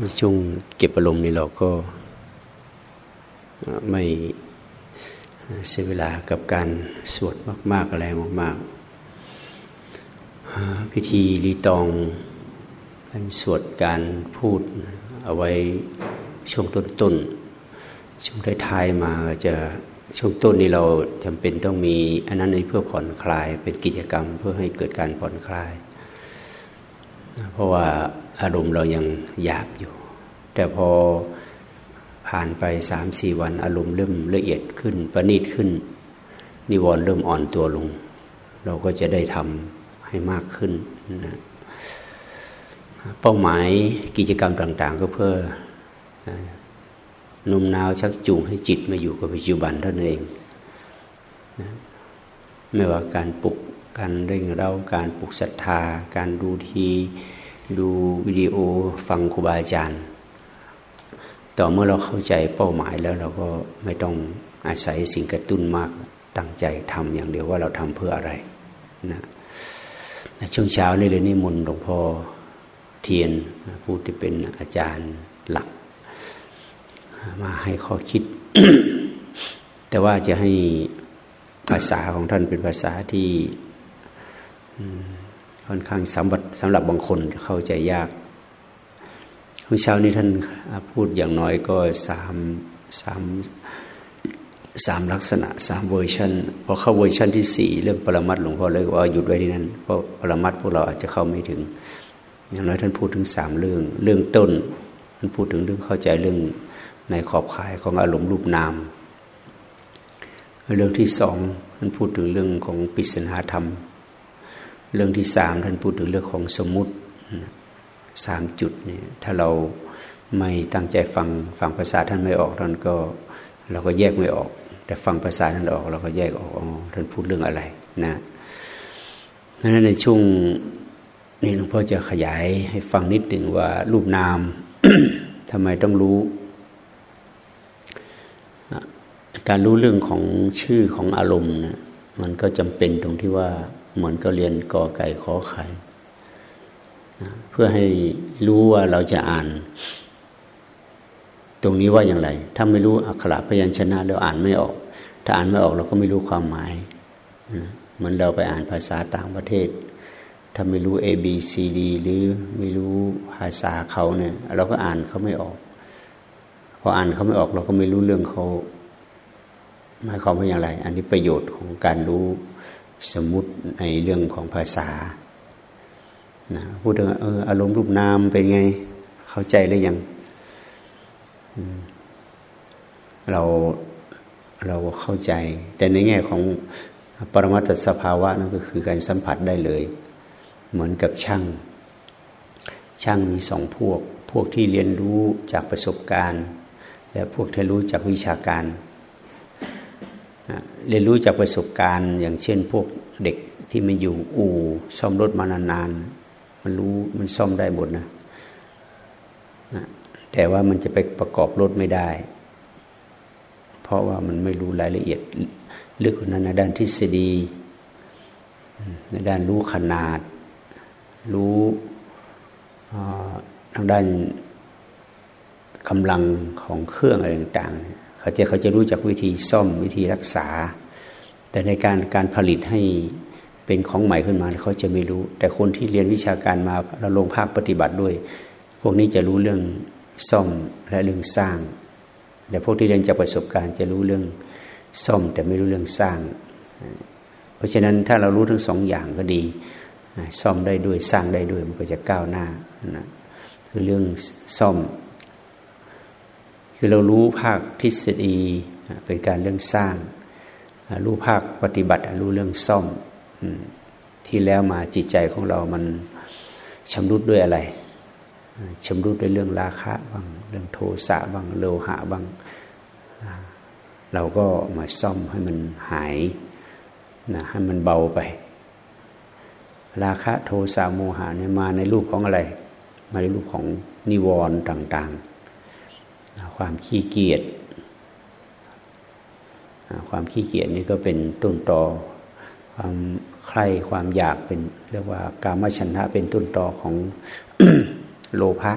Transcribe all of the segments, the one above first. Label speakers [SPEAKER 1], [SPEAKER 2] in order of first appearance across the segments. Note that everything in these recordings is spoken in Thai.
[SPEAKER 1] ในช่วงเก็บอารมณ์นี่เราก็ไม่เสียเวลากับการสวดมาก ๆ อะไรมาก ๆ พิธีรีตองการสวดการพูดเอาไว้ช่วงต้น ๆ ช่วงท้าย ๆ มาจะช่วงต้นนี้เราจำเป็นต้องมี อันนั้นในเพื่อผ่อนคลายเป็นกิจกรรมเพื่อให้เกิดการผ่อนคลาย เพราะว่าอารมณ์เรายังหยาบอยู่ แต่พอผ่านไปสามสี่วันอารมณ์เริ่มละเอียดขึ้น ประณีตขึ้น นิวรณ์เริ่มอ่อนตัวลง เราก็จะได้ทำให้มากขึ้นนะเป้าหมายกิจกรรมต่าง ๆ ก็เพื่อนุ่มนาวชักจูงให้จิตมาอยู่กับปัจจุบันเท่านั้นเอง ไม่ว่าการปลุก การเร่งเร้าการปลุกศรัทธา การดูทีดูวิดีโอฟังครูบาอาจารย์ ต่อเมื่อเราเข้าใจเป้าหมายแล้วเราก็ไม่ต้องอาศัยสิ่งกระตุ้นมากตั้งใจทำอย่างเดียวว่าเราทำเพื่ออะไรนะช่วงเช้านี่เลยนิมนต์หลวงพ่อเทียนผู้ที่เป็นอาจารย์หลัก มาให้ข้อคิด แต่ว่าจะให้ภาษาของท่านเป็นภาษาที่ ค่อนข้างสำหรับสำหรับบางคนเข้าใจยากเมื่อเช้านี้ท่านพูดอย่างน้อยก็สามสามสามลักษณะสามเวอร์ชันพอเข้าเวอร์ชันที่สี่เรื่องปรมัตหลวงพ่อเลยว่าหยุดไว้ที่นั่นเพราะปรมัตพวกเราอาจจะเข้าไม่ถึง อย่างน้อยท่านพูดถึงสามเรื่องเรื่องต้นท่านพูดถึงเรื่องเข้าใจเรื่องในขอบข่ายของอารมณ์รูปนาม เรื่องที่สองท่านพูดถึงเรื่องของปิศนาธรรม เรื่องที่สามท่านพูดถึงเรื่องของสมมุติสามจุดนี่ถ้าเราไม่ตั้งใจฟังฟังภาษาท่านไม่ออกท่านก็เราก็แยกไม่ออก แต่ฟังภาษาท่านออก เราก็แยกออกอ๋อท่านพูดเรื่องอะไรนะดังนั้นในช่วงนี้หลวงพ่อจะขยายให้ฟังนิดหนึ่งว่ารูปนามทำไมต้องรู้ การรู้เรื่องของชื่อของอารมณ์นะมันก็จำเป็นตรงที่ว่า เหมือนก็เรียนกอไก่ขอไข่เพื่อให้รู้ว่าเราจะอ่าน ตรงนี้ว่าอย่างไร ถ้าไม่รู้อักขระพยัญชนะเราอ่านไม่ออก ถ้าอ่านไม่ออกเราก็ไม่รู้ความหมายเหมือนเราไปอ่านภาษาต่างประเทศ ถ้าไม่รู้ A B C D หรือไม่รู้ภาษาเขาเนี่ย เราก็อ่านเขาไม่ออก พออ่านเขาไม่ออกเราก็ไม่รู้เรื่องเขาหมายความว่าอย่างไร อันนี้ประโยชน์ของการรู้ สมมุติในเรื่องของภาษานะพูดถึงเอออารมณ์รูปนามเป็นไง เข้าใจหรือยังเราเราเข้าใจ แต่ในแง่ของปรมัตถสภาวะนั่นก็คือการสัมผัสได้เลย เหมือนกับช่าง ช่างมีสองพวก พวกที่เรียนรู้จากประสบการณ์ และพวกที่รู้จากวิชาการ เรียนรู้จากประสบการณ์อย่างเช่นพวกเด็กที่มาอยู่อู่ซ่อมรถมานานๆ มันรู้มันซ่อมได้หมดนะนะแต่ว่ามันจะไปประกอบรถไม่ได้ เพราะว่ามันไม่รู้รายละเอียดลึกกว่านั้นในด้านทฤษฎี ในด้านรู้ขนาด รู้ทางด้านกำลังของเครื่องอะไรต่างๆ เขาจะเขาจะรู้จักวิธีซ่อมวิธีรักษา แต่ในการการผลิตให้เป็นของใหม่ขึ้นมาเขาจะไม่รู้ แต่คนที่เรียนวิชาการมาแล้วลงภาคปฏิบัติด้วย พวกนี้จะรู้เรื่องซ่อมและเรื่องสร้าง แต่พวกที่เรียนจากประสบการณ์จะรู้เรื่องซ่อมแต่ไม่รู้เรื่องสร้าง เพราะฉะนั้นถ้าเรารู้ทั้งสองอย่างก็ดี ซ่อมได้ด้วยสร้างได้ด้วยมันก็จะก้าวหน้านะคือเรื่องซ่อม คือเรารู้ภาคทฤษฎีเป็นการเรื่องสร้าง รู้ภาคปฏิบัติรู้เรื่องซ่อมที่แล้วมาจิตใจของเรามันชำรุดด้วยอะไรชำรุดด้วยเรื่องราคะบางเรื่องโทสะบางโลหะบาง เราก็มาซ่อมให้มันหายนะให้มันเบาไป ราคะโทสะโมหะเนี่ยมาในรูปของอะไร มาในรูปของนิวรณ์ต่าง ๆ ความขี้เกียจความขี้เกียจนี่ก็เป็นต้นตอความใคร่ความอยากเป็นเรียกว่ากามชนะเป็นต้นตอของโลภะ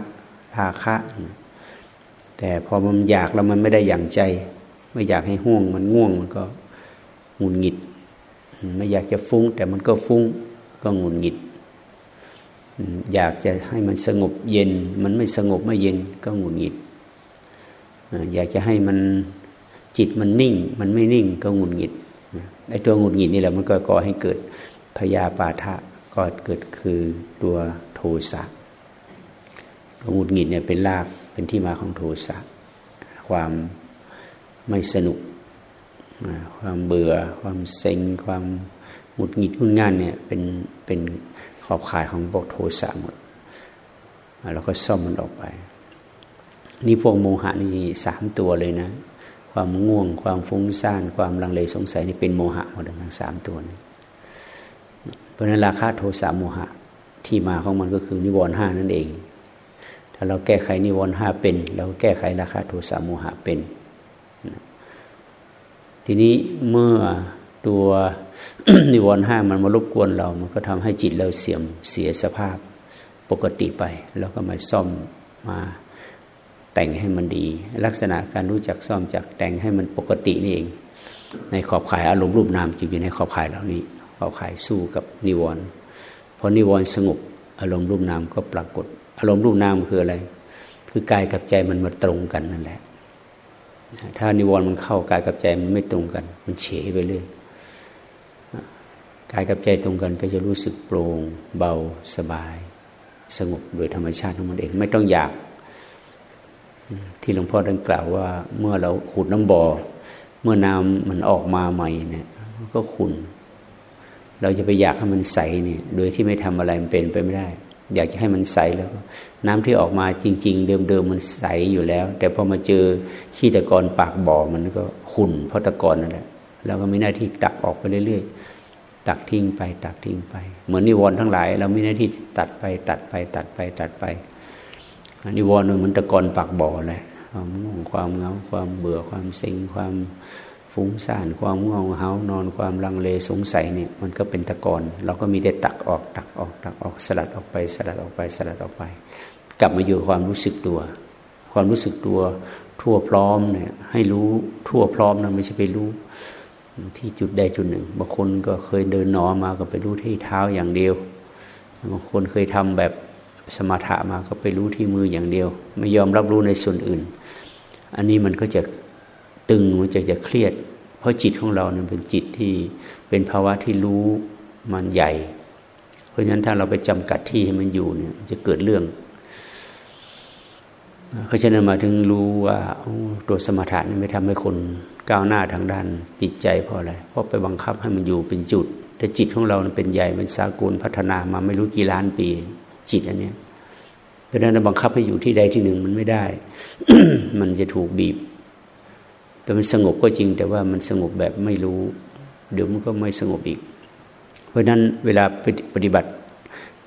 [SPEAKER 1] ภาคะ แต่พอมันอยากแล้วมันไม่ได้อย่างใจ ไม่อยากให้ห่วงมันง่วงมันก็หงุดหงิด ไม่อยากจะฟุ้ง แต่มันก็ฟุ้งก็หงุดหงิด อยากจะให้มันสงบเย็น มันไม่สงบไม่เย็นก็หงุดหงิด อยากจะให้มันจิตมันนิ่ง มันไม่นิ่งก็หงุดหงิดไอ้ตัวหงุดหงิดนี่แหละมันก็ก่อให้เกิดพยาปาทะก็เกิดคือตัวโทสะตัวหงุดหงิดเนี่ยเป็นรากเป็นที่มาของโทสะความไม่สนุก ความเบื่อ ความเซ็ง ความหงุดหงิดงุนงานเนี่ยเป็นเป็นขอบข่ายของพวกโทสะหมด แล้วก็ซ่อมมันออกไป นี่พวกโมหะนี่สามตัวเลยนะ ความง่วง ความฟุ้งซ่าน ความลังเลสงสัยนี่เป็นโมหะหมดทั้งสามตัวนี้เพราะนั้นราคาโทสะโมหะที่มาของมันก็คือนิวรณ์ห้านั่นเอง ถ้าเราแก้ไขนิวรณ์ห้าเป็น เราแก้ไขราคาโทสะโมหะเป็น ทีนี้เมื่อตัวนิวรณ์ห้ามันมารบกวนเรา มันก็ทำให้จิตเราเสื่อมเสียสภาพปกติไป แล้วก็มาซ่อมมา แต่งให้มันดี ลักษณะการรู้จักซ่อมจากแต่งให้มันปกตินี่เอง ในขอบข่ายอารมณ์รูปนามจะอยู่ในขอบข่ายเหล่านี้ ขอบข่ายสู้กับนิวรณ์พอนิวรณ์สงบอารมณ์รูปนามก็ปรากฏ อารมณ์รูปนามคืออะไร คือกายกับใจมันมาตรงกันนั่นแหละ ถ้านิวรณ์มันเข้ากายกับใจมันไม่ตรงกัน มันเฉยไปเรื่อยกายกับใจตรงกันก็จะรู้สึกโปร่งเบาสบาย สงบโดยธรรมชาติของมันเองไม่ต้องอยาก ที่หลวงพ่อท่านกล่าวว่า เมื่อเราขุดน้ำบ่อ เมื่อน้ำมันออกมาใหม่เนี่ยก็ขุนเราจะไปอยากให้มันใสเนี่ย โดยที่ไม่ทำอะไรมันเป็นไปไม่ได้ อยากจะให้มันใสแล้ว น้ำที่ออกมาจริง ๆ เดิมๆมันใสอยู่แล้ว แต่พอมาเจอขี้ตะกอนปากบ่อมันก็ขุ่นเพราะตะกอนนั่นแหละเราก็มีหน้าที่ตักออกไปเรื่อยๆ ตักทิ้งไป ตักทิ้งไป เหมือนนิวรณ์ทั้งหลาย เรามีหน้าที่ตัดไปตัดไปตัดไปตัดไป นิวรณ์มันเหมือนตะกอนปากบ่อเลยความง่วงความเงาความเบื่อความเซ็งความฟุ้งซ่านความง่วงเหานอนความลังเลสงสัยเนี่ยมันก็เป็นตะกอนเราก็มีแต่ตักออกตักออกตักออกสลัดออกไปสลัดออกไปสลัดออกไป กลับมาอยู่ความรู้สึกตัว ความรู้สึกตัวทั่วพร้อมเนี่ยให้รู้ทั่วพร้อมนะไม่ใช่ไปรู้ที่จุดใดจุดหนึ่งบางคนก็เคยเดินหนอมาก็ไปรู้ที่เท้าอย่างเดียวบางคนเคยทำแบบ สมถะมาก็ไปรู้ที่มืออย่างเดียว ไม่ยอมรับรู้ในส่วนอื่น อันนี้มันก็จะตึงมันจะจะเครียด เพราะจิตของเราเนี่ยเป็นจิตที่เป็นภาวะที่รู้มันใหญ่ เพราะฉะนั้นถ้าเราไปจำกัดที่ให้มันอยู่เนี่ยจะเกิดเรื่องเพราะฉะนั้นมาถึงรู้ว่าตัวสมถะนี่ไม่ทำให้คนก้าวหน้าทางด้านจิตใจเพราะอะไรเพราะไปบังคับให้มันอยู่เป็นจุด แต่จิตของเราเป็นใหญ่เป็นสากลพัฒนามาไม่รู้กี่ล้านปี จิตอันนี้เพราะฉะนั้นบังคับให้อยู่ที่ใดที่หนึ่งมันไม่ได้ มันจะถูกบีบ แต่มันสงบก็จริง แต่ว่ามันสงบแบบไม่รู้ เดี๋ยวมันก็ไม่สงบอีก เพราะนั้นเวลาปฏิบัติ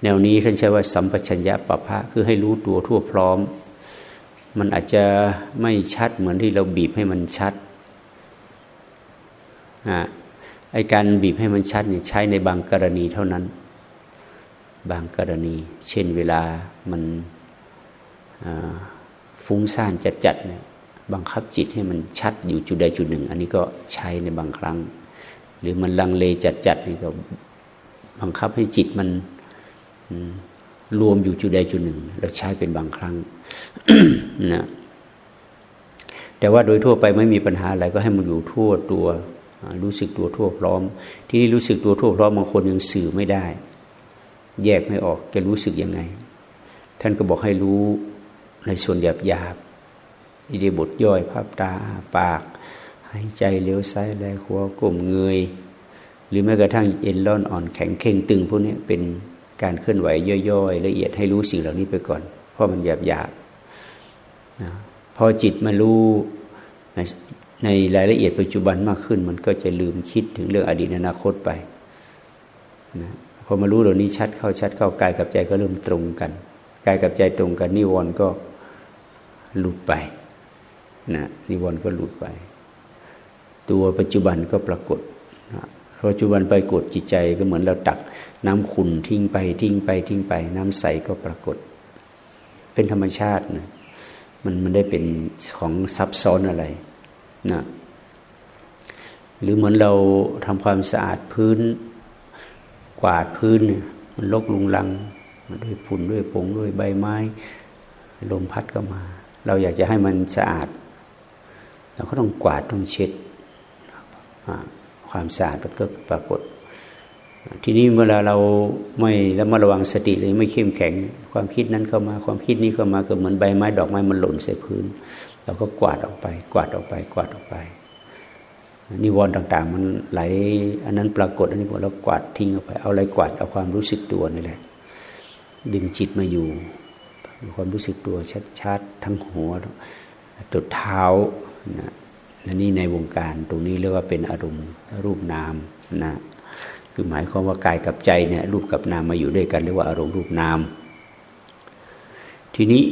[SPEAKER 1] แนวนี้ท่านใช้ว่าสัมปชัญญะปะพะคือให้รู้ตัวทั่วพร้อม มันอาจจะไม่ชัดเหมือนที่เราบีบให้มันชัดอ่าไอการบีบให้มันชัดเนี่ยใช้ในบางกรณีเท่านั้น บางกรณี เช่นเวลามันฟุ้งซ่านจัดๆเนี่ยบังคับจิตให้มันชัดอยู่จุดใดจุดหนึ่ง อันนี้ก็ใช้ในบางครั้ง หรือมันลังเลจัดๆนี่ก็บังคับให้จิตมันรวมอยู่จุดใดจุดหนึ่ง เราใช้เป็นบางครั้งนะแต่ว่าโดยทั่วไปไม่มีปัญหาอะไรก็ให้มันอยู่ทั่วตัว รู้สึกตัวทั่วพร้อม ที่นี่รู้สึกตัวทั่วพร้อมบางคนยังสื่อไม่ได้ แยกไม่ออกจะรู้สึกยังไง ท่านก็บอกให้รู้ในส่วนหยาบหยาบอิเดบทย่อยภาพตาปาก หายใจเลี้ยวซ้ายแลขวากลมเงย หรือแม้กระทั่งเอ็นล่อนอ่อนแข็งเข่งตึงพวกนี้เป็นการเคลื่อนไหวย่อยๆ ละเอียดให้รู้สิ่งเหล่านี้ไปก่อน เพราะมันหยาบหยาบนะพอจิตมารู้ในในรายละเอียดปัจจุบันมากขึ้น มันก็จะลืมคิดถึงเรื่องอดีตอนาคตไปนะ พอมารู้เหล่านี้ชัดเข้าชัดเข้ากายกับใจก็เริ่มตรงกันกายกับใจตรงกันนิวรณ์ก็หลุดไปนะนิวรณ์ก็หลุดไป ตัวปัจจุบันก็ปรากฏนะปัจจุบันไปกดจิตใจก็เหมือนเราตักน้ำขุ่นทิ้งไปทิ้งไปทิ้งไป น้ำใสก็ปรากฏ เป็นธรรมชาตินะมันมันได้เป็นของซับซ้อนอะไรนะหรือเหมือนเราทำความสะอาดพื้น วาดพื้น มันลกลุงลังด้วยฝุ่นด้วยผงด้วยใบไม้ ลมพัดก็มา เราอยากจะให้มันสะอาด เราก็ต้องกวาดต้องเช็ด ความสะอาดก็ปรากฏ ทีนี้เวลาเราไม่แล้วมาระวังสติเลยไม่เข้มแข็ง ความคิดนั้นเข้ามาความคิดนี้เข้ามาก็เหมือนใบไม้ดอกไม้มันหล่นใส่พื้น เราก็กวาดออกไป กวาดออกไป กวาดออกไป นิวรณ์ต่าง ๆ มันไหล อันนั้นปรากฏอันนี้พอเรากวาดทิ้งออกไป เอาอะไรกวาดเอาความรู้สึกตัวนี่แหละ ดึงจิตมาอยู่ ความรู้สึกตัวชัดๆทั้งหัวจุดเท้านะนี่ในวงการตรงนี้เรียกว่าเป็นอารมณ์รูปนามนะคือหมายความว่ากายกับใจเนี่ยรูปกับนามมาอยู่ด้วยกันเรียกว่าอารมณ์รูปนาม ทีนี้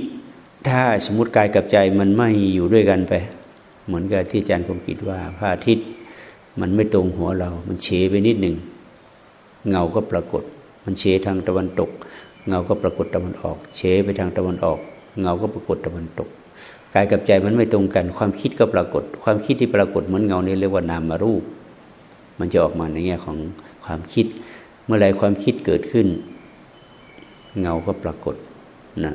[SPEAKER 1] ถ้าสมมติกายกับใจมันไม่อยู่ด้วยกันไป เหมือนกับที่อาจารย์คมคิดว่าพระอาทิตย์มันไม่ตรงหัวเรา มันเฉไปนิดหนึ่ง เงาก็ปรากฏ มันเฉทางตะวันตก เงาก็ปรากฏตะวันออก เฉไปทางตะวันออก เงาก็ปรากฏตะวันตก กายกับใจมันไม่ตรงกัน ความคิดก็ปรากฏ ความคิดที่ปรากฏเหมือนเงาเนี่ยเรียกว่านามารูป มันจะออกมาในแง่ของความคิด เมื่อไรความคิดเกิดขึ้น เงาก็ปรากฏนะ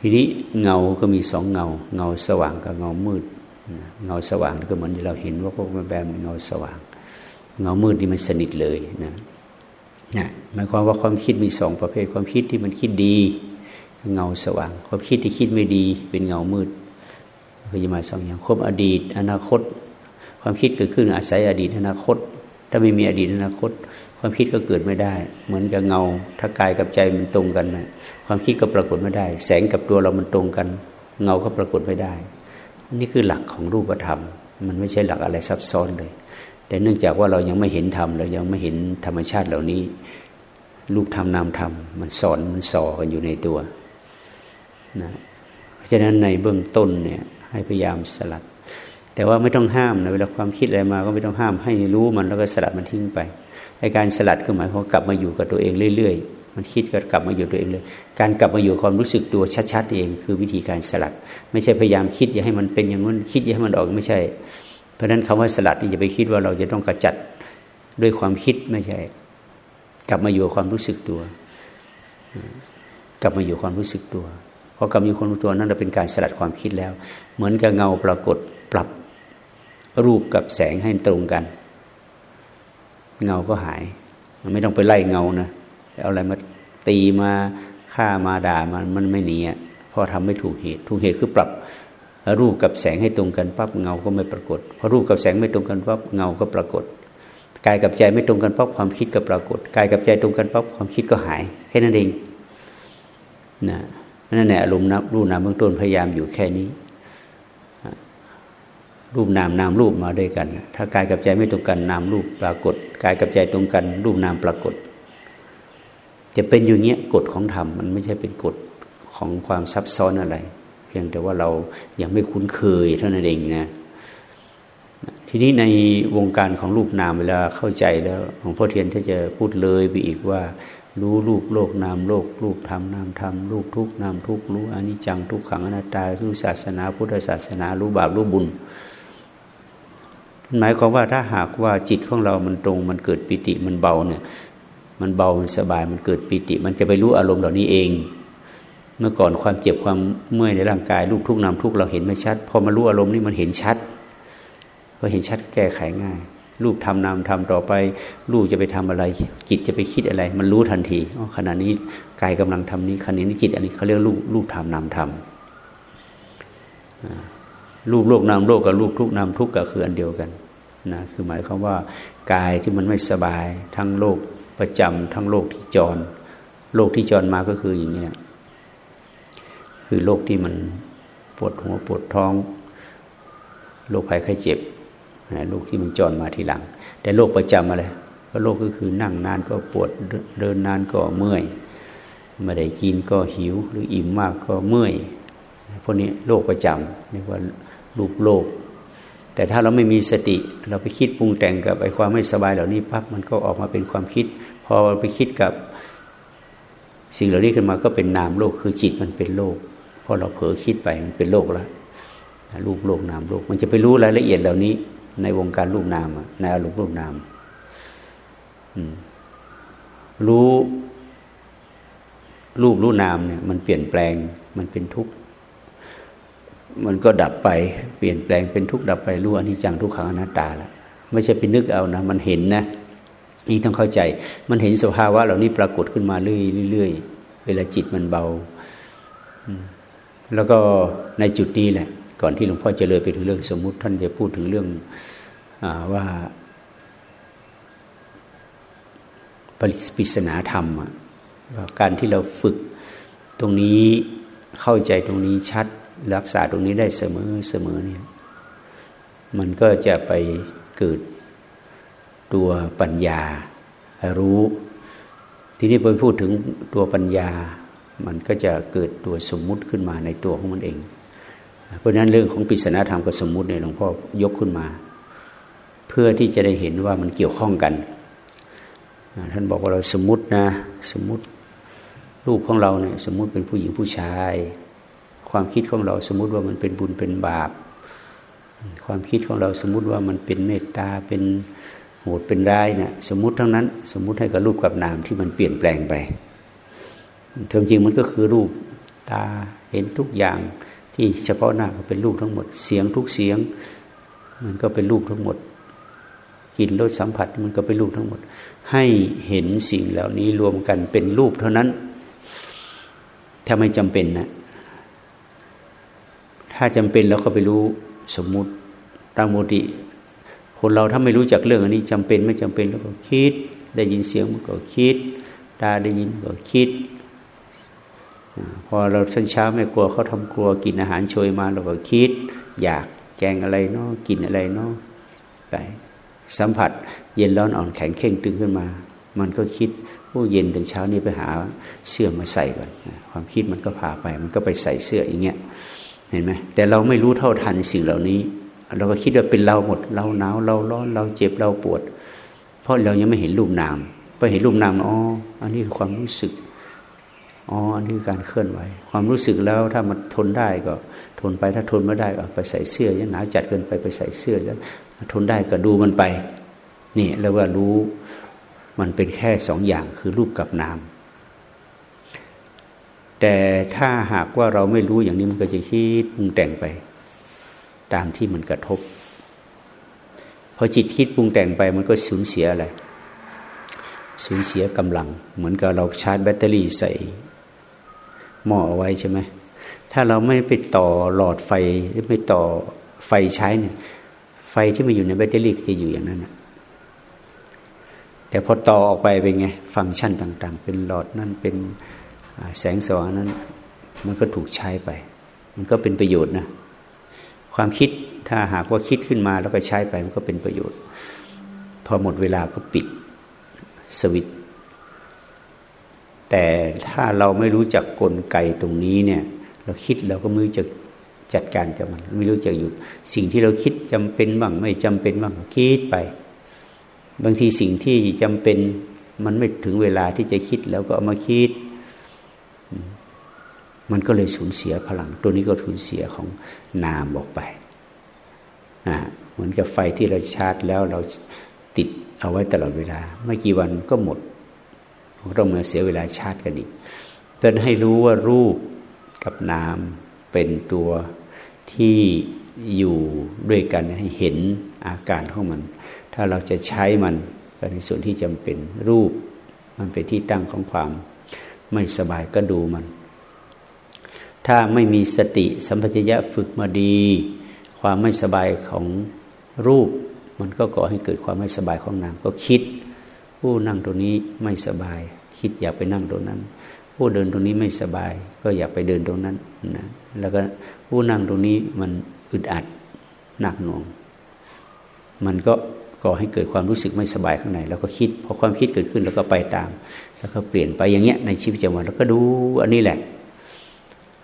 [SPEAKER 1] ทีนี้เงาก็มีสองเงา เงาสว่างกับเงามืด เงาสว่างก็เหมือนที่เราเห็นว่าพวกมันแบบเงาสว่าง เงามืดนี่มันสนิทเลยนะนะหมายความว่าความคิดมีสองประเภทความคิดที่มันคิดดี เงาสว่าง ความคิดที่คิดไม่ดีเป็นเงามืดก็จะมาสองอย่างความอดีต อนาคต ความคิดเกิดขึ้นอาศัยอดีต อนาคต ถ้าไม่มีอดีตอนาคต ความคิดก็เกิดไม่ได้ เหมือนกับเงา ถ้ากายกับใจมันตรงกันนะความคิดก็ปรากฏไม่ได้ แสงกับตัวเรามันตรงกัน เงาก็ปรากฏไม่ได้นนี้คือหลักของรูปธรรม มันไม่ใช่หลักอะไรซับซ้อนเลย แต่เนื่องจากว่าเรายังไม่เห็นธรรมเรายังไม่เห็นธรรมชาติเหล่านี้ รูปธรรมนามธรรมมันสอนมันสอกันอยู่ในตัวนะเพราะฉะนั้นในเบื้องต้นเนี่ยให้พยายามสลัด แต่ว่าไม่ต้องห้ามนะเวลาความคิดอะไรมาก็ไม่ต้องห้ามให้รู้มันแล้วก็สลัดมันทิ้งไปไอการสลัดก็หมายความกลับมาอยู่กับตัวเองเรื่อย ๆ มันคิดก็กลับมาอยู่ตัวเองเลย การกลับมาอยู่ความรู้สึกตัวชัดๆเองคือวิธีการสลัด ไม่ใช่พยายามคิดอย่าให้มันเป็นอย่างนู้นคิดอย่าให้มันออกไม่ใช่ เพราะฉะนั้นคำว่าสลัดนี่อย่าไปคิดว่าเราจะต้องกระจัดด้วยความคิดไม่ใช่ กลับมาอยู่ความรู้สึกตัว กลับมาอยู่ความรู้สึกตัวพอกลับมาอยู่ความรู้ตัวนั้นเราเป็นการสลัดความคิดแล้ว เหมือนกับเงาปรากฏปรับ รูปกับแสงให้ตรงกัน เงาก็หาย ไม่ต้องไปไล่เงานะเอาอะไรมาตีมาฆ่ามาด่ามันมันไม่หนีอะพอทำไม่ถูกเหตุ ถูกเหตุคือปรับรูปกับแสงให้ตรงกันปั๊บเงาก็ไม่ปรากฏพอรูปกับแสงไม่ตรงกันปั๊บเงาก็ปรากฏกายกับใจไม่ตรงกันปั๊บความคิดก็ปรากฏกายกับใจตรงกันปั๊บความคิดก็หายแค่นั้นเองนะนั่นแหละอารมณ์นับรูปนามเบื้องต้นพยายามอยู่แค่นี้ รูปนามนามรูปมาด้วยกัน ถ้ากายกับใจไม่ตรงกันนามรูปปรากฏกายกับใจตรงกัน รูปนามปรากฏ จะเป็นอย่างเงี้ยกฎของธรรมมันไม่ใช่เป็นกฎของความซับซ้อนอะไร เพียงแต่ว่าเรายังไม่คุ้นเคยเท่านั้นเองนะทีนี้ในวงการของรูปนามเวลาเข้าใจแล้วของพ่อเทียนถ้านจะพูดเลยไปอีกว่า รู้รูปโลกนามโลกรูปธรรมนามธรรมรูปทุกนามทุกรู้อนิจจังทุกขังอนัตตารู้ศาสนา พุทธศาสนา รู้บาปรู้บุญ หมายความว่าถ้าหากว่าจิตของเรามันตรง มันเกิดปิติมันเบาเนี่ย มันเบามันสบายมันเกิดปิติ มันจะไปรู้อารมณ์เหล่านี้เอง เมื่อก่อนความเจ็บความเมื่อยในร่างกายรูปทุกนามทุกเราเห็นไม่ชัด พอมารู้อารมณ์นี้มันเห็นชัดพอเห็นชัดแก้ไขง่าย รูปทำนามทำต่อไป รูปจะไปทำอะไร จิตจะไปคิดอะไร มันรู้ทันทีอ๋อขณะนี้กายกำลังทำนี้ขณะนี้จิตอันนี้เขาเรียกรูปรูปทำนามทำ รูปโลกนามโลกกับรูปทุกนามทุกก็คืออันเดียวกันนะคือหมายความว่ากายที่มันไม่สบาย ทั้งโรคประจำทั้งโรคที่จรโรคที่จรมาก็คืออย่างนี้นะคือโรคที่มันปวดหัวปวดท้องโรคภัยไข้เจ็บนะโรคที่มันจรมาทีหลัง แต่โรคประจำอะไรก็โรคก็คือนั่งนานก็ปวดเดินนานก็เมื่อยไม่ได้กินก็หิวหรืออิ่มมากก็เมื่อยพวกนี้โรคประจำเรียกว่า รูปโลก แต่ถ้าเราไม่มีสติ เราไปคิดปรุงแต่งกับไอ้ความไม่สบายเหล่านี้ปั๊บมันก็ออกมาเป็นความคิด พอไปคิดกับสิ่งเหล่านี้ขึ้นมาก็เป็นนามโลกคือจิตมันเป็นโลกเพราะเราเผลอคิดไปมันเป็นโลกแล้วรูปโลกนามโลก มันจะไปรู้รายละเอียดเหล่านี้ ในวงการรูปนามในอารมณ์รูปนามรู้รูปรู้นามเนี่ยมันเปลี่ยนแปลงมันเป็นทุกข์ มันก็ดับไปเปลี่ยนแปลงเป็นทุกข์ดับไปรู้อนิจจังทุกขังอนัตตาแล้วไม่ใช่ไปนึกเอานะ มันเห็นนะนี่ต้องเข้าใจ มันเห็นสภาวะเหล่านี้ปรากฏขึ้นมาเรื่อยๆเวลาจิตมันเบาแล้วก็ในจุดนี้แหละ ก่อนที่หลวงพ่อจะเลยไปถึงเรื่องสมมุติ ท่านจะพูดถึงเรื่องอว่าปริศนาธรรมการที่เราฝึกตรงนี้เข้าใจตรงนี้ชัด รักษาตรงนี้ได้เสมอเสมอเนี่ยมันก็จะไปเกิดตัวปัญญารู้ ทีนี้พอพูดถึงตัวปัญญา มันก็จะเกิดตัวสมมุติขึ้นมาในตัวของมันเอง เพราะนั้นเรื่องของปริศนาธรรมกับสมมุติเนี่ยหลวงพ่อยกขึ้นมา เพื่อที่จะได้เห็นว่ามันเกี่ยวข้องกัน ท่านบอกว่าเราสมมุตินะ สมมุติรูปของเราเนี่ยสมมุติเป็นผู้หญิงผู้ชาย ความคิดของเราสมมติว่ามันเป็นบุญเป็นบาป ความคิดของเราสมมติว่ามันเป็นเมตตาเป็นโหดเป็นร้ายเนี่ยสมมติทั้งนั้น สมมติให้กับรูปกับนามที่มันเปลี่ยนแปลงไปเทอมจริงมันก็คือรูปตาเห็นทุกอย่างที่เฉพาะหน้าก็เป็นรูปทั้งหมด เสียงทุกเสียง มันก็เป็นรูปทั้งหมดกลิ่นรสสัมผัสมันก็เป็นรูปทั้งหมด ให้เห็นสิ่งเหล่านี้รวมกันเป็นรูปเท่านั้น ถ้าไม่จำเป็นนะ ถ้าจำเป็นแล้วก็ไปรู้สมมุติตามโมติคนเราถ้าไม่รู้จักเรื่องอันนี้จำเป็นไม่จำเป็นแล้วก็คิด ได้ยินเสียงมันก็คิด ตาได้ยินก็คิด พอเราชั้นเช้าไม่กลัวเขาทำครัวกินอาหารโชยมาเราก็คิด อยากแกงอะไรเนาะกินอะไรเนาะไปสัมผัส เย็นร้อนอ่อนแข็งเข่งตึงขึ้นมา มันก็คิดโอ้เย็นถึงเช้านี้ไปหาเสื้อมาใส่ก่อน ความคิดมันก็พาไป มันก็ไปใส่เสื้ออย่างเงี้ย เห็นไหมแต่เราไม่รู้เท่าทันสิ่งเหล่านี้ เราก็คิดว่าเป็นเราหมด เราหนาวเราร้อนเราเจ็บเราปวด เพราะเรายังไม่เห็นรูปนามพอเห็นรูปนามอ๋ออันนี้คือความรู้สึกอ๋ออันนี้คือการเคลื่อนไหว ความรู้สึกแล้วถ้ามันทนได้ก็ทนไปถ้าทนไม่ได้ก็ไปใส่เสื้อยังหนาวจัดเกินไปไปใส่เสื้อแล้วทนได้ก็ดูมันไป นี่แล้วว่ารู้มันเป็นแค่สองอย่างคือรูปกับนาม แต่ถ้าหากว่าเราไม่รู้อย่างนี้มันก็จะคิดปรุงแต่งไป ตามที่มันกระทบพอจิตคิดปรุงแต่งไปมันก็สูญเสียอะไรสูญเสียกำลัง เหมือนกับเราชาร์จแบตเตอรี่ใส่หม้อเอาไว้ใช่ไหมถ้าเราไม่ไปต่อหลอดไฟหรือไม่ต่อไฟใช้เนี่ย ไฟที่มันอยู่ในแบตเตอรี่จะอยู่อย่างนั้นนะแต่พอต่อออกไปเป็นไง ฟังก์ชันต่าง ๆ เป็นหลอดนั่นเป็น แสงสว่างนั้น มันก็ถูกใช้ไป มันก็เป็นประโยชน์นะ ความคิดถ้าหากว่าคิดขึ้นมาแล้วก็ใช้ไปมันก็เป็นประโยชน์ พอหมดเวลาก็ปิดสวิตแต่ถ้าเราไม่รู้จักกลไกตรงนี้เนี่ย เราคิดเราก็ไม่รู้จะจัดการกับมัน ไม่รู้จะอยู่สิ่งที่เราคิดจำเป็นบ้างไม่จำเป็นบ้างคิดไป บางทีสิ่งที่จำเป็นมันไม่ถึงเวลาที่จะคิดแล้วก็เอามาคิด มันก็เลยสูญเสียพลัง ตัวนี้ก็สูญเสียของนามออกไปอ่าเหมือนกับไฟที่เราชาร์จแล้วเราติดเอาไว้ตลอดเวลา ไม่กี่วันก็หมดเราต้องมาเสียเวลาชาร์จกันอีกเพื่อให้รู้ว่ารูปกับนามเป็นตัวที่อยู่ด้วยกันให้เห็นอาการของมัน ถ้าเราจะใช้มันในส่วนที่จำเป็นรูป มันเป็นที่ตั้งของความ ไม่สบายก็ดูมัน ถ้าไม่มีสติสัมปชัญญะฝึกมาดี ความไม่สบายของรูป มันก็ก่อให้เกิดความไม่สบายของนามก็คิด ผู้นั่งตรงนี้ไม่สบาย คิดอยากไปนั่งตรงนั้น ผู้เดินตรงนี้ไม่สบาย ก็อยากไปเดินตรงนั้นนะแล้วก็ผู้นั่งตรงนี้มันอึดอัดหนักหน่วง มันก็ก่อให้เกิดความรู้สึกไม่สบายข้างใน แล้วก็คิดพอความคิดเกิดขึ้นแล้วก็ไปตาม แล้วก็เปลี่ยนไปอย่างเงี้ยในชีวิตประจำวันแล้วก็ดูอันนี้แหละ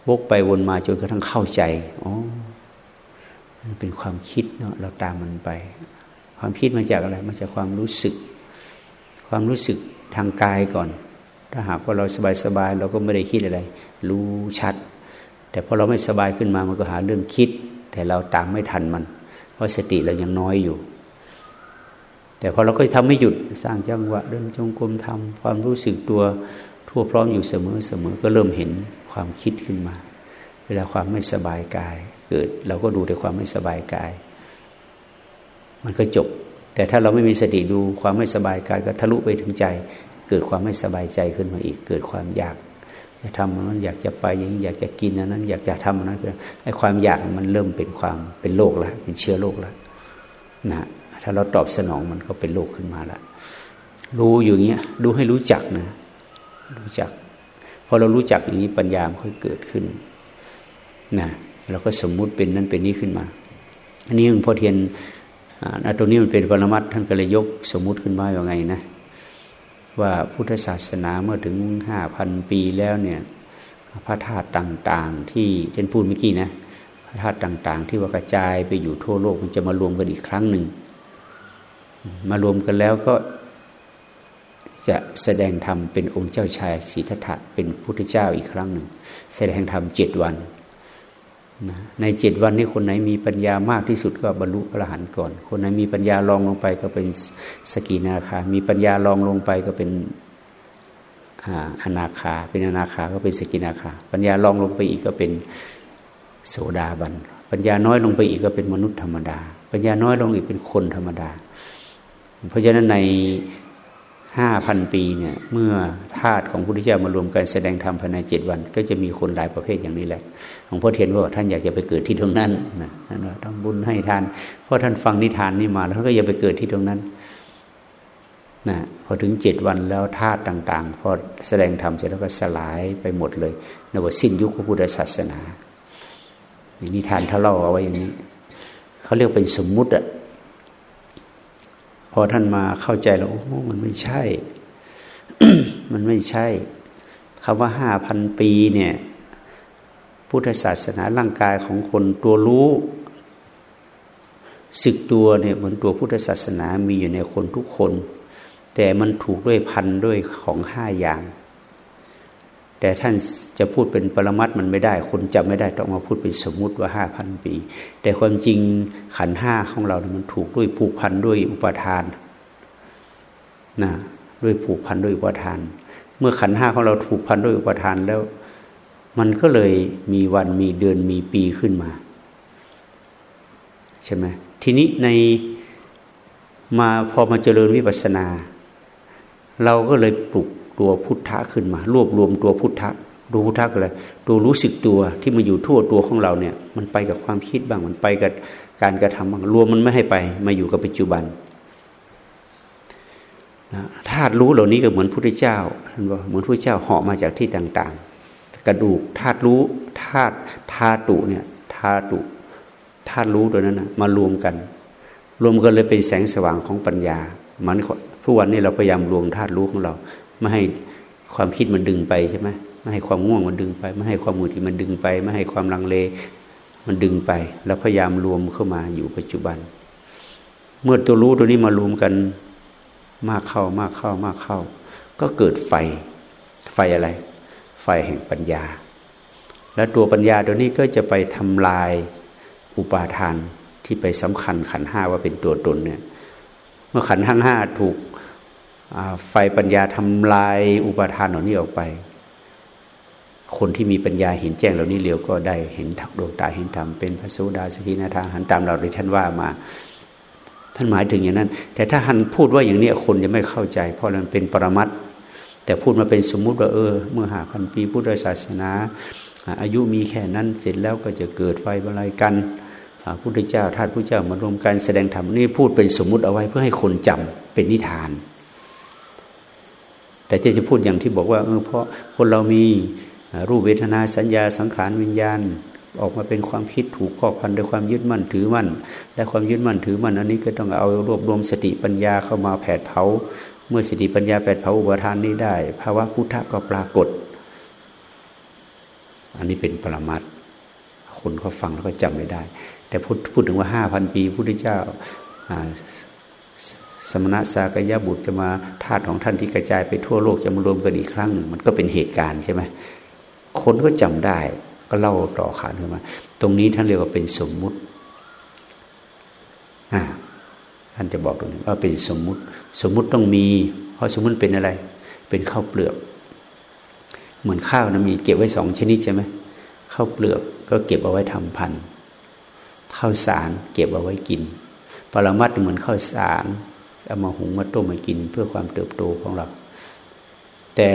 [SPEAKER 1] วกไปวนมาจนกระทั่งเข้าใจอ๋อมันเป็นความคิดเนาะเราตามมันไป ความคิดมาจากอะไรมาจากความรู้สึก ความรู้สึกทางกายก่อน ถ้าหากว่าเราสบายๆเราก็ไม่ได้คิดอะไร รู้ชัด แต่พอเราไม่สบายขึ้นมามันก็หาเรื่องคิด แต่เราตามไม่ทันมัน เพราะสติเรายังน้อยอยู่ แต่พอเราก็ทำไม่หยุดสร้างจังหวะเดินจงกรมทำความรู้สึกตัวทั่วพร้อมอยู่เสมอเสมอก็เริ่มเห็นความคิดขึ้นมา เวลาความไม่สบายกาย เกิดเราก็ดูแต่ความไม่สบายกาย มันก็จบ แต่ถ้าเราไม่มีสติดูความไม่สบายกายก็ทะลุไปถึงใจ เกิดความไม่สบายใจขึ้นมาอีก เกิดความอยากจะทำนั้นอยากจะไปอย่างนี้อยากจะกินนั้น อยากจะทำนั้นคือไอ้ความอยากมันเริ่มเป็นความเป็นโรคแล้วเป็นเชื้อโรคแล้วนะ ถ้าเราตอบสนองมันก็เป็นโรคขึ้นมาแล้วรู้อยู่เงี้ยรู้ให้รู้จักนะ รู้จักพอเรารู้จักอย่างนี้ปัญญามค่อยเกิดขึ้นนะเราก็สมมุติเป็นนั้นเป็นนี้ขึ้นมา อันนี้หลวงพ่อเทียนอัตรงนี้มันเป็นปรมัตท่านก็เลยยกสมมุติขึ้นมาอย่างไงนะ ว่าพุทธศาสนาเมื่อถึงห้าพันปีแล้วเนี่ยพระธาตุต่างๆ ที่เช่นพูดเมื่อกี้นะพระธาตุต่างๆ ที่ว่ากระจายไปอยู่ทั่วโลกมันจะมารวมกันอีกครั้งหนึ่ง มารวมกันแล้วก็จะแสดงธรรมเป็นองค์เจ้าชายสีทัตถะเป็นพุทธเจ้าอีกครั้งหนึ่ง แสดงธรรมเจ็ดวันนะในเจ็ดวันนี้คนไหนมีปัญญามากที่สุดก็บรรลุพระอรหันต์ก่อน คนไหนมีปัญญาลองลงไปก็เป็นสกีนาคา มีปัญญาลองลงไปก็เป็นอนาคา เป็นอนาคาก็เป็นสกินาคา ปัญญาลองลงไปอีกก็เป็นโสดาบัน ปัญญาน้อยลงไปอีกก็เป็นมนุษย์ธรรมดา ปัญญาน้อยลงอีกเป็นคนธรรมดา เพราะฉะนั้นในห้าพันปีเนี่ยเมื่อธาตุของพุทธเจ้ามารวมกันแสดงธรรมภายในเจ็ดวัน ก็จะมีคนหลายประเภทอย่างนี้แหละหลวงพ่อเทียนว่าท่านอยากจะไปเกิดที่ตรงนั้นนะท่านว่าทำบุญให้ทานเพราะท่านฟังนิทานนี่มา แล้วก็อยากไปเกิดที่ตรงนั้นนะพอถึงเจ็ดวันแล้วธาตุต่าง ๆ พอแสดงธรรมเสร็จแล้วก็สลายไปหมดเลยนว่าสิ้นยุคพระพุทธศาสนานิทานเขาเล่าเอาไว้อย่างนี้เขาเรียกเป็นสมมุติอะ พอท่านมาเข้าใจแล้วโอ้มันไม่ใช่ มันไม่ใช่คำว่าห้าพันปีเนี่ย พุทธศาสนาร่างกายของคนตัวรู้สึกตัวเนี่ยเหมือนตัวพุทธศาสนามีอยู่ในคนทุกคน แต่มันถูกด้วยพันด้วยของห้าอย่าง แต่ท่านจะพูดเป็นปรมัตมันไม่ได้ คนจำไม่ได้ต้องมาพูดเป็นสมมุติว่าห้าพันปี แต่ความจริงขันห้าของเรามันถูกด้วยผูกพันด้วยอุปทานนะด้วยผูกพันด้วยอุปทาน เมื่อขันห้าของเราถูกพันด้วยอุปทานแล้ว มันก็เลยมีวันมีเดือนมีปีขึ้นมา ใช่ไหมทีนี้ในมาพอมาเจริญวิปัสสนา เราก็เลยปลุก ตัวพุทธะขึ้นมา รวบรวมตัวพุทธะดูพุทธะก็เลยตัวรู้สึกตัวที่มันอยู่ทั่วตัวของเราเนี่ยมันไปกับความคิดบ้างมันไปกับการกระทำบ้างรวมมันไม่ให้ไปมาอยู่กับปัจจุบันธาตุรู้เหล่านี้ก็เหมือนพุทธเจ้าท่านบอกเหมือนพระเจ้าเหาะมาจากที่ต่างๆ กระดูกธาตุรู้ธาตุธาตุเนี่ยธาตุธาตุรู้ตัวนั้นนะมารวมกัน รวมกันเลยเป็นแสงสว่างของปัญญา มันทุกวันนี้เราพยายามรวมธาตุรู้ของเรา ไม่ให้ความคิดมันดึงไปใช่ไหมไม่ให้ความง่วงมันดึงไป ไม่ให้ความหงุดหงิดมันดึงไป ไม่ให้ความลังเลมันดึงไป แล้วพยายามรวมเข้ามาอยู่ปัจจุบัน เมื่อตัวรู้ตัวนี้มารวมกันมากเข้ามากเข้ามากเข้า ก็เกิดไฟไฟอะไร ไฟแห่งปัญญา แล้วตัวปัญญาตัวนี้ก็จะไปทำลายอุปาทานที่ไปสำคัญขันห้าว่าเป็นตัวตนเนี่ยเมื่อขันทั้งห้าถูก ไฟปัญญาทำลายอุปทานเหล่านี้ออกไป คนที่มีปัญญาเห็นแจ้งเหล่านี้เร็วก็ได้เห็นทักดวงตาเห็นธรรมเป็นพระโสดาสกินาทาหันตามเราที่ท่านว่ามา ท่านหมายถึงอย่างนั้น แต่ถ้าท่านพูดว่าอย่างนี้คนจะไม่เข้าใจ เพราะมันเป็นปรมัตแต่พูดมาเป็นสมมุติว่าเออ เมื่อหาพันปีพุทธศาสนา อายุมีแค่นั้นเสร็จแล้วก็จะเกิดไฟบรายกันพระพุทธเจ้าท่านพระเจ้ามารวมกันแสดงธรรมนี่พูดเป็นสมมุติเอาไว้เพื่อให้คนจำเป็นนิทาน แต่จะจะพูดอย่างที่บอกว่าเออเพราะคนเรามีรูปเวทนาสัญญาสังขารวิญญาณ ออกมาเป็นความคิดถูกข้อบพันด้วยความยึดมั่นถือมั่น และความยึดมั่นถือมั่นอันนี้ก็ต้องเอารวบรวมสติปัญญาเข้ามาแผดเผา เมื่อสติปัญญาแผดเผาอุปทานนี้ได้ภาวะพุทธะก็ปรากฏ อันนี้เป็นปรมัตคนเขาฟังแล้วก็จำไม่ได้ แต่พูดพูดถึงว่าห้าพันปีพุทธเจ้า สมณะสากยบุตรจะมาธาตุของท่านที่กระจายไปทั่วโลกจะมารวมกันอีกครั้งหนึ่งมันก็เป็นเหตุการณ์ใช่ไหมคนก็จำได้ก็เล่าต่อขานขึ้นมา ตรงนี้ท่านเรียกว่าเป็นสมมุติอ่าท่านจะบอกตรงนี้ว่าเป็นสมมุติ สมมุติต้องมี เพราะสมมุติเป็นอะไร เป็นข้าวเปลือก เหมือนข้าวนะมีเก็บไว้สองชนิดใช่ไหมข้าวเปลือกก็เก็บเอาไว้ทำพันธุ์ข้าวสารเก็บเอาไว้กิน ปรมัตเหมือนข้าวสาร เอามาหุงมาต้มมากินเพื่อความเติบโตของเรา แต่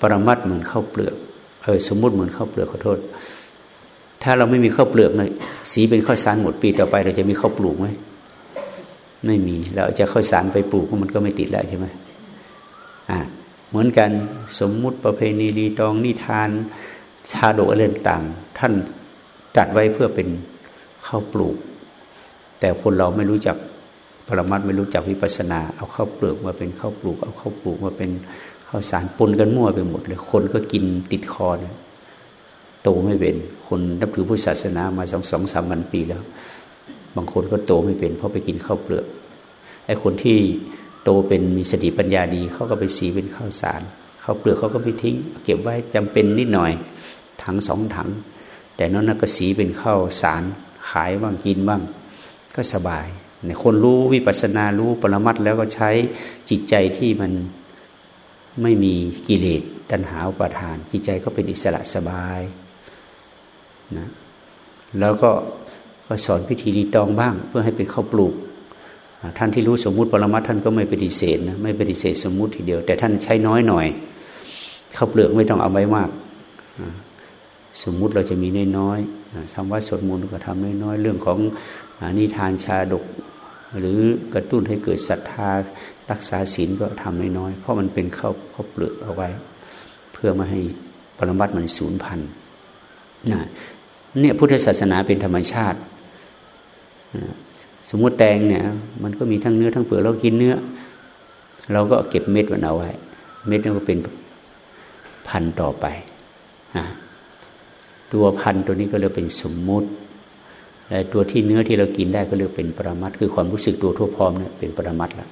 [SPEAKER 1] ปรมัตเหมือนข้าวเปลือกเออสมมุติเหมือนข้าวเปลือกขอโทษ ถ้าเราไม่มีข้าวเปลือกเลยสีเป็นข้าวสารหมดปีต่อไป เราจะมีข้าวปลูกไหมไม่มีเราจะข้าวสารไปปลูกมันก็ไม่ติดแล้วใช่ไหมอ่าเหมือนกันสมมุติประเพณีรีตองนิทานชาดกอะไรต่างท่านจัดไว้เพื่อเป็นข้าวปลูก แต่คนเราไม่รู้จัก ปรมัตไม่รู้จักวิปัสนา เอาข้าวเปลือกมาเป็นข้าวปลูก เอาข้าวปลูกมาเป็นข้าวสารปนกันมั่วไปหมดเลย คนก็กินติดคอเนี่ยโตไม่เป็น คนนับถือพุทธศาสนามาสองสองสามพันปีแล้ว บางคนก็โตไม่เป็น เพราะไปกินข้าวเปลือกไอ้คนที่โตเป็นมีสติปัญญาดีเขาก็ไปสีเป็นข้าวสารข้าวเปลือกเขาก็ไม่ทิ้ง เก็บไว้จำเป็นนิดหน่อย ถังสองถัง แต่นั้นก็สีเป็นข้าวสารขายบ้างกินบ้าง ก็สบาย คนรู้วิปัสนารู้ปรมัตแล้วก็ใช้จิตใจที่มันไม่มีกิเลสตัณหาอุปาทาน จิตใจก็เป็นอิสระสบายนะแล้วก็ก็สอนพิธีรีตองบ้าง เพื่อให้เป็นข้าวปลูก ท่านที่รู้สมมุติปรมัตท่านก็ไม่ปฏิเสธนะไม่ปฏิเสธสมมุติทีเดียว แต่ท่านใช้น้อยหน่อยข้าวเปลือกไม่ต้องเอาไว้มาก สมมุติเราจะมีน้อยๆทำวัดสวดมนต์ก็ทำน้อยๆเรื่องของนิทานชาดก หรือกระตุ้นให้เกิดศรัทธารักษาศีลก็ทำน้อยๆ เพราะมันเป็นข้าวข้าวเปลือกเอาไว้ เพื่อมาให้ปรมัตมันสูญพันธุ์นะเนี่ยพุทธศาสนาเป็นธรรมชาติ สมมติแตงเนี่ย มันก็มีทั้งเนื้อทั้งเปลือกเรากินเนื้อ เราก็เก็บเม็ดมันเอาไว้ เม็ดนั่นก็เป็นพันธ์ต่อไป ตัวพันธุ์ตัวนี้ก็เรียเป็นสมมุติ ต่ตัวที่เนื้อที่เรากินได้ก็เรียกเป็นปรมัตคือความรู้สึกตัวทั่วพร้อมเนี่ยเป็นปรมัตละ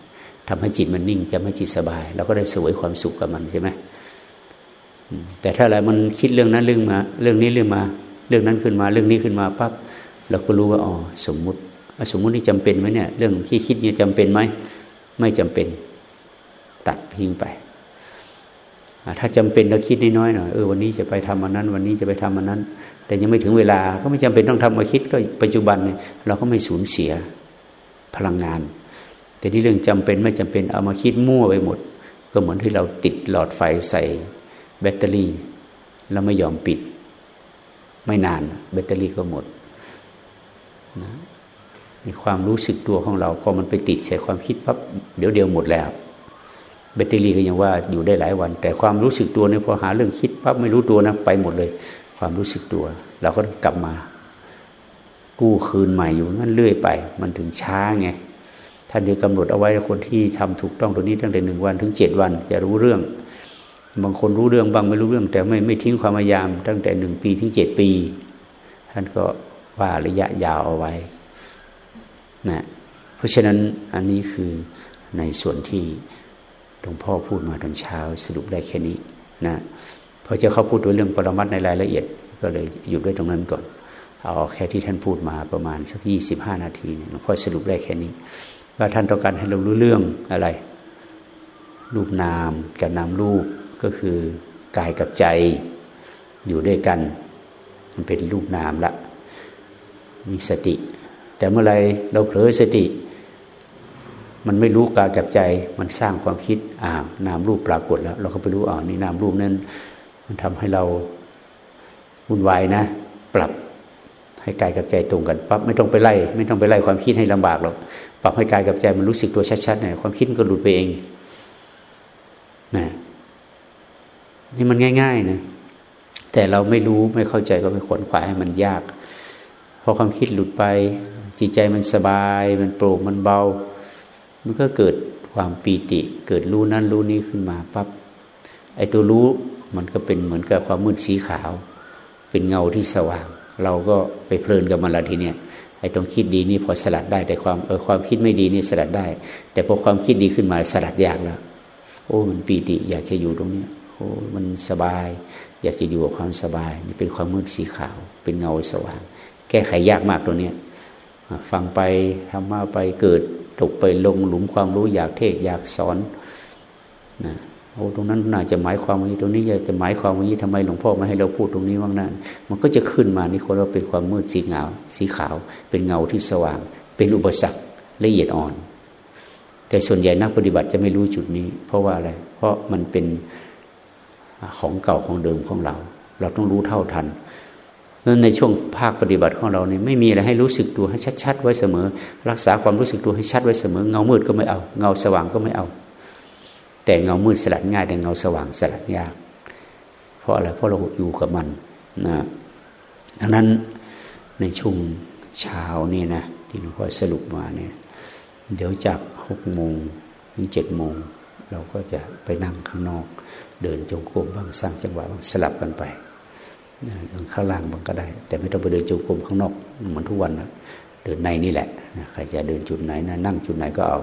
[SPEAKER 1] ทำให้จิตมันนิ่งจะไม่จิตสบายเราก็ได้สวยความสุขกับมันใช่ไหมแต่ถ้าอะไรมันคิดเรื่องนั้นเรื่องมา เรื่องนี้เรื่องมา เรื่องนั้นขึ้นมา เรื่องนี้ขึ้นมาปั๊บเราก็รู้ว่าอ๋อสมมุติสมมุตินี่จำเป็นไหมเนี่ย เรื่องที่คิดเนี่ยจำเป็นไหมไม่จำเป็น ตัดทิ้งไป ถ้าจำเป็นเราคิดน้อยๆหน่อยเออวันนี้จะไปทำอันนั้น วันนี้จะไปทำอันนั้น แต่ยังไม่ถึงเวลาก็ไม่จำเป็นต้องทำมาคิดก็ปัจจุบันเนี่ยเราก็ไม่สูญเสียพลังงาน แต่ที่เรื่องจำเป็นไม่จำเป็นเอามาคิดมั่วไปหมด ก็เหมือนที่เราติดหลอดไฟใส่แบตเตอรี่ แล้วไม่ยอมปิด ไม่นานแบตเตอรี่ก็หมดนะในความรู้สึกตัวของเราพอมันไปติดใส่ความคิดปั๊บเดี๋ยวเดียวหมดแล้ว แบตเตอรี่ก็ยังว่าอยู่ได้หลายวัน แต่ความรู้สึกตัวเนี่ยพอหาเรื่องคิดปั๊บไม่รู้ตัวนะไปหมดเลย ความรู้สึกตัว เราก็กลับมา กู้คืนใหม่อยู่นั่นเรื่อยไป มันถึงช้าไงท่านเดียกำหนดเอาไว้คนที่ทำถูกต้องตัวนี้ตั้งแต่หนึ่งวันถึงเจ็ดวัน จะรู้เรื่อง บางคนรู้เรื่องบางไม่รู้เรื่อง แต่ไม่ไม่ทิ้งความพยายาม ตั้งแต่หนึ่งปีถึงเจ็ดปี ท่านก็ว่าระยะยาวเอาไว้นะเพราะฉะนั้นอันนี้คือในส่วนที่ หลวงพ่อพูดมาตอนเช้าสรุปได้แค่นี้นะพอจะเขาพูดด้วยเรื่องปรมัตในรายละเอียด ก็เลยหยุดด้วยตรงนั้นก่อนเอาแค่ที่ท่านพูดมาประมาณสักยี่สิบห้านาทีหลวงพ่อสรุปได้แค่นี้ว่าท่านต้องการให้เรารู้เรื่องอะไร รูปนามกับนามรูปก็คือกายกับใจอยู่ด้วยกัน มันเป็นรูปนามละมีสติ แต่เมื่อไรเราเผลอสติ มันไม่รู้กายกับใจ มันสร้างความคิดอ่านามรูปปรากฏแล้ว เราก็ไปรู้อ่านี่นามรูปนั้น มันทำให้เราวุ่นวายนะ ปรับให้กายกับใจตรงกันปั๊บไม่ต้องไปไล่ ไม่ต้องไปไล่ความคิดให้ลำบากหรอกปรับให้กายกับใจมันรู้สึกตัวชัดๆเนี่ยความคิดก็หลุดไปเองนะนี่มันง่าย ๆนะแต่เราไม่รู้ไม่เข้าใจก็ไปขวนขวายให้มันยากพอความคิดหลุดไปจิตใจมันสบาย มันโปร่งมันเบา มันก็เกิดความปีติ เกิดรู้นั้นรู้นี้ขึ้นมาปับ๊บไอ้ตัวรู้มันก็เป็นเหมือนกับความมืดสีขาว เป็นเงาที่สว่าง เราก็ไปเพลินกับมันละทีเนี้ยไอ้ตรงคิดดีนี่พอสลัดได้แต่ความเออความคิดไม่ดีนี่สลัดได้ แต่พอความคิดดีขึ้นมาสลัดยากแล้วโอ้มันปีติ อยากจะอยู่ตรงนี้โอ้มันสบาย อยากจะอยู่กับความสบายนี่เป็นความมืดสีขาว เป็นเงาสว่าง แก้ไขยากมากตรงเนี้ยฟังไปทำมาไปเกิด ตกไปลงหลุมความรู้อยากเทศอยากสอนนะโอ้ตรงนั้นน่าจะหมายความว่าตรงนี้จะหมายความว่าทำไมหลวงพ่อไม่ให้เราพูดตรงนี้ว่างนั้นมันก็จะขึ้นมานี่คนเราเป็นความมืดสีเงาสีขาว เป็นเงาที่สว่าง เป็นอุปสรรคละเอียดอ่อน แต่ส่วนใหญ่นักปฏิบัติจะไม่รู้จุดนี้ เพราะว่าอะไร เพราะมันเป็นของเก่าของเดิมของเรา เราต้องรู้เท่าทัน นั้นในช่วงภาคปฏิบัติของเราเนี่ยไม่มีอะไรให้รู้สึกตัวให้ชัดๆไว้เสมอ รักษาความรู้สึกตัวให้ชัดไว้เสมอ เงามืดก็ไม่เอา เงาสว่างก็ไม่เอา แต่เงามืดสลัดง่ายแต่เงาสว่างสลัดยาก เพราะอะไรเพราะเราอยู่กับมันนะดังนั้นในช่วงเช้านี่นะที่หลวงพ่อสรุปมาเนี่ยเดี๋ยวจากหกโมงถึงเจ็ดโมงเราก็จะไปนั่งข้างนอก เดินจงกรมบ้างสร้างจังหวะบ้างสลับกันไป ข้างล่างบ้างก็ได้ แต่ไม่ต้องไปเดินจงกรมข้างนอกเหมือนทุกวันนะเดินในนี่แหละใครจะเดินจุดไหนนะนั่งจุดไหนก็เอา